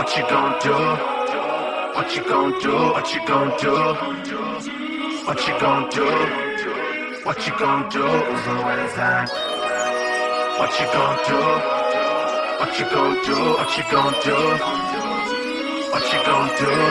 What you gon' do? What you gon' do? What you gon' do? What you gon' do? What you gon' do? Uzoweza. What you gon' do? What you gon' do? What you gon' do? What you gon' do?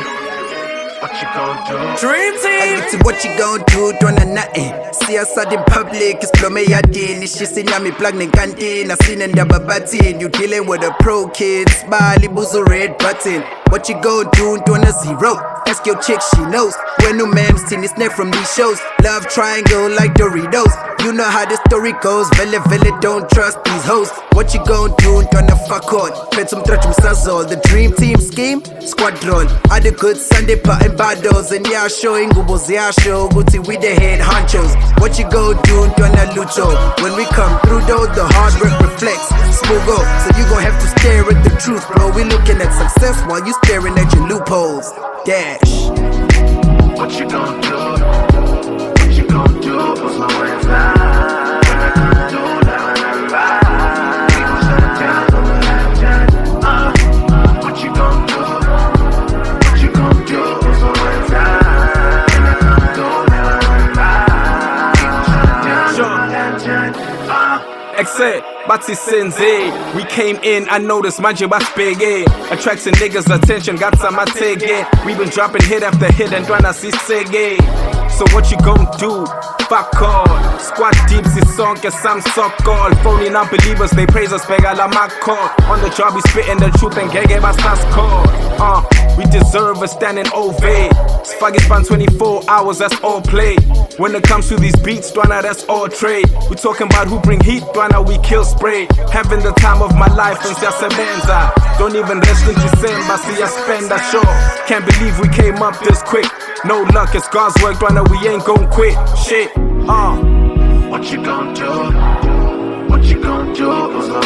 What you gon' do? Dream team. Agithi what you gon' do twana nothing. See us out in public isiblome yadini shisinyami plug nenkantina sinendaba bathini You dealing with a pro kids. Bali buzo red button. What you gon' do ntwana zero Ask your chick she knows. When no man's seen it's neck from these shows. Love triangle like Doritos. You know how the story goes. Vele vele don't trust these hoes. What you gon' do? Ntwana fuck on. Phethe umtrajo umsazol The dream team scheme? Squadron. Had a good Sunday party battles And yeah show ingubo ziyasho ukuthi we the head honchos. What you gon' do? Ntwana lucho. When we come through though the hard work reflects. Smooth go So you gon' have to stare at the truth bro. We looking at success while you staring at your loopholes Dash What you gonna do? What you gon' do? Uzoweza. Do Except bathi senze eh? we came in i noticed manje eh? basibheke attracting niggas attention got some atege eh? we been dropping hit after hit and ntwana siseke so what you gon' do? Fuck all. Squad deep sisonke some so called phony non-believers they praise us bheka la call. On the job we spitting the truth and ngeke basascall uh we deserve a standing ovate Sfake span 24 hours that's all play. When it comes to these beats Dwana that's all trade. We talking about who bring heat Dwana we kill spray. Having the time of my life and siyasebenza don't even rest in December siyaspenda show. can't believe we came up this quick. No luck it's God's work Dwana we ain't gon' quit shit uh What you gon' do? What you gon' do? La.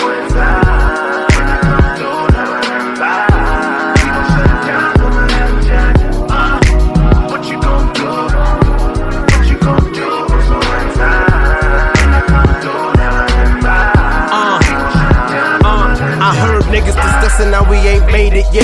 Uh, niggas discussing how we ain't made it yet.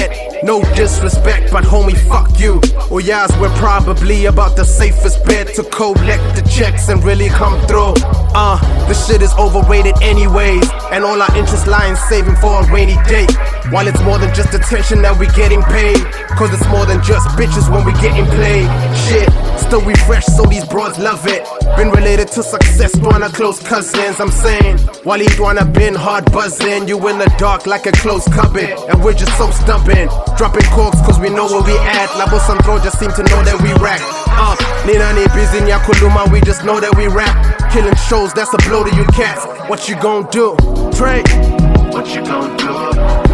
Disrespect, but homie, fuck you. Or yes, we're probably about the safest bet to collect the checks and really come through. Uh, the shit is overrated anyways. And all our interest in saving for a rainy day. While it's more than just attention that we getting paid. Cause it's more than just bitches when we getting played. Shit, still we fresh, so these broads love it. Been related to success, Dwana close cousins. I'm saying, while each Dwana been hard buzzing. You in the dark like a closed cupboard. And we're just so stubborn. Dropping corks cause we know where we at. Labo Sandro just seem to know that we rack. Uh, Nina ni busy Nyakuluma, we just know that we rap. Killing shows, that's a blow to you cats. What you gon' do? Trey. What you gon' do?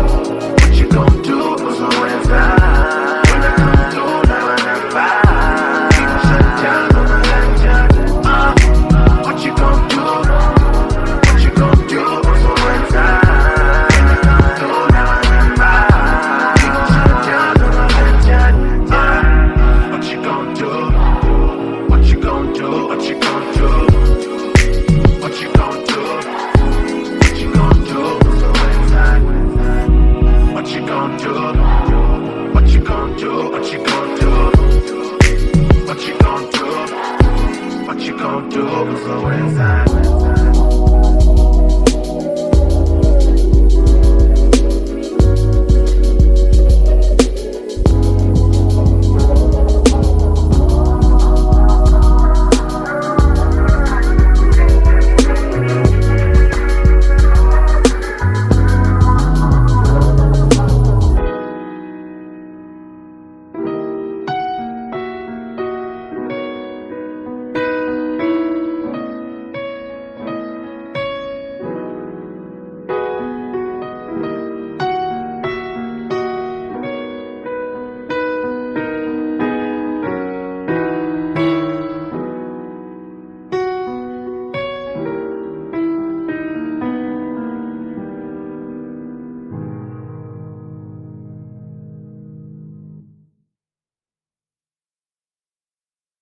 gonna do? What you gonna do? What you gonna do? What you gonna do? Cause the wind's